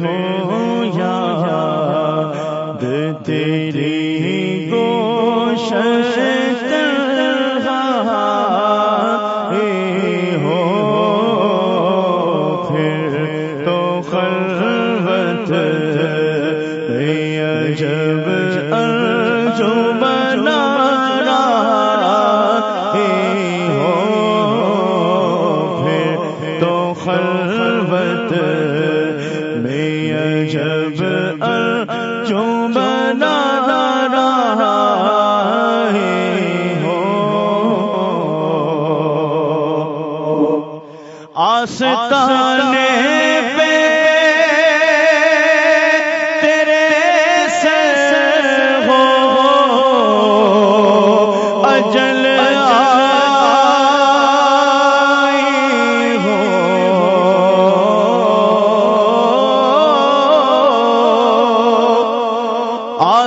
ہو یاد تیری گوش خلوت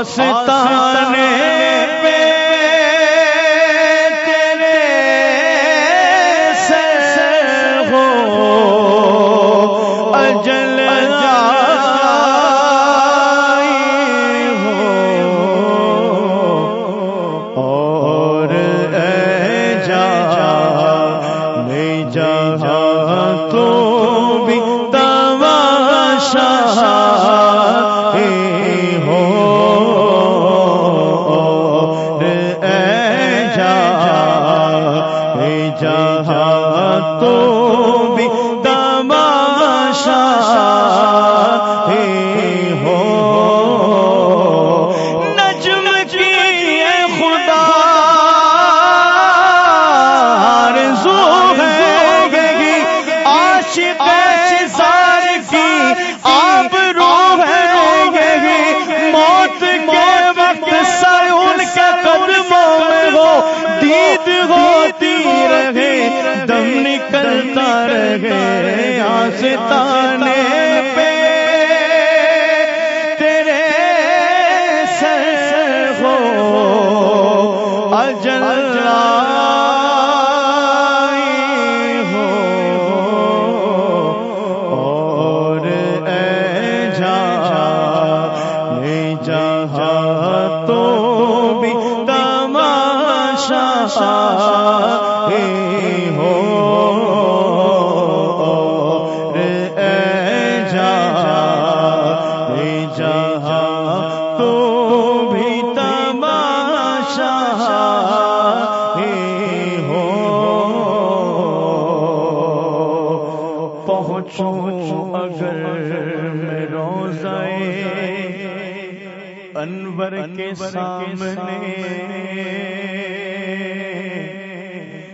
واسطہ عاشق کی آپ رو ہے۔ موت کے وقت سر ان کے قدموں میں ہو دید ہوتی رہے، دم نکلتا رہے۔ آستانے پہ پہنچوں اگر میں روزائے انور کے سامنے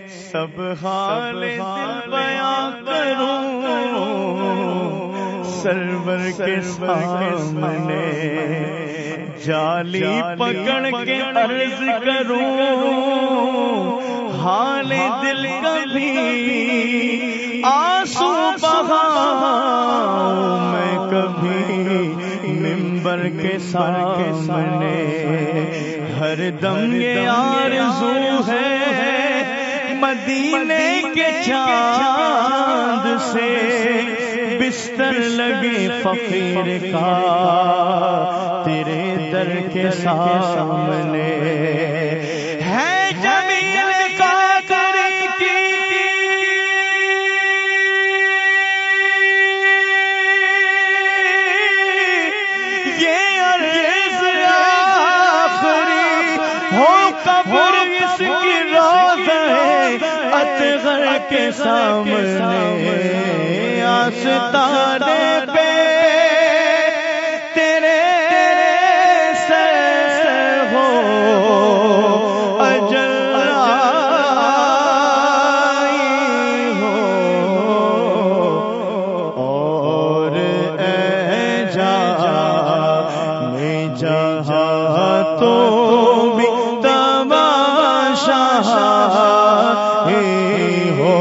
سب حال دل بیان کروں۔ سرور کے سامنے جالی پکڑ کے عرض کروں۔ حال دل کبھی ممبر کے سامنے ہر دم یہ آرزو ہے مدینے کے چاند سے بستر لگے فقیر کا تیرے در کے سامنے اطغر کے سامنے، آستانے پہ تیرے سر ہو، اجل آئی ہو۔ اور اے جا میں جہاں تو بھی تماشا ہو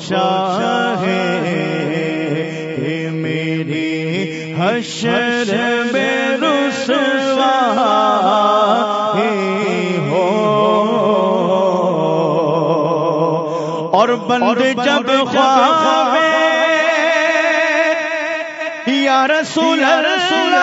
چاہے میری حشر میں رسوا ہو۔ اور بند جب خواہ یا رسول رسول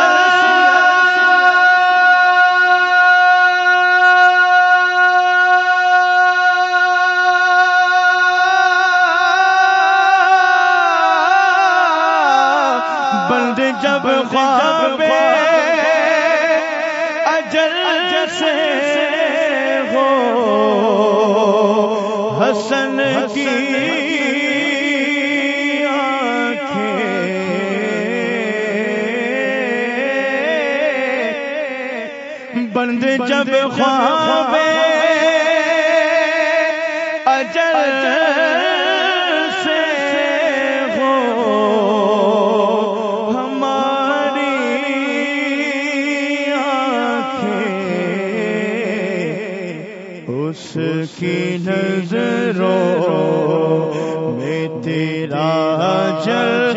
جب خواب اجل سے ہو حسن کی بند جب خواب نظروں میں تیرا جل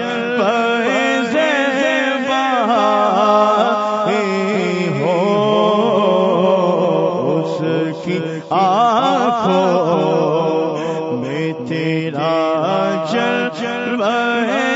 ہو اس کی آنکھوں میں تیرا جل چل